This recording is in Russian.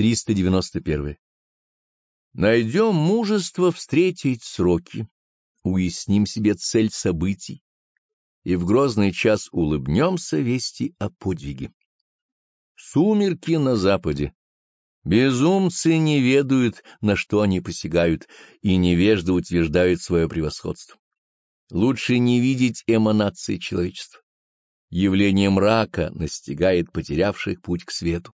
391. Найдем мужество встретить сроки, уясним себе цель событий, и в грозный час улыбнемся вести о подвиге. Сумерки на западе. Безумцы не ведают, на что они посягают, и невежда утверждают свое превосходство. Лучше не видеть эманации человечества. Явление мрака настигает потерявших путь к свету.